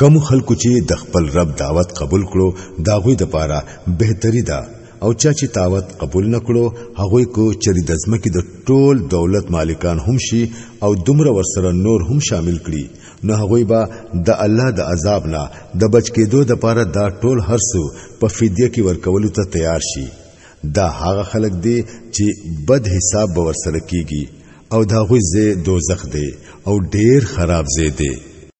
کم خلکو چې د خپل رب دعوت قبول کړو دا غوي د پاره بهتري ده او چا چې دعوت قبول نکړو هغه کو چری د ځمکې د ټول دولت مالکان هم شي او دومره ورسره نور هم شامل کړي نو هغه به د الله د عذاب نه د بچ کېدو د پاره دا ټول هرڅو په فدیه کې ورکولو ته تیار شي دا هغه خلک دي چې بد حساب به ورسره کیږي او دا غوي زه دوزخ دی او ډیر خراب زه دی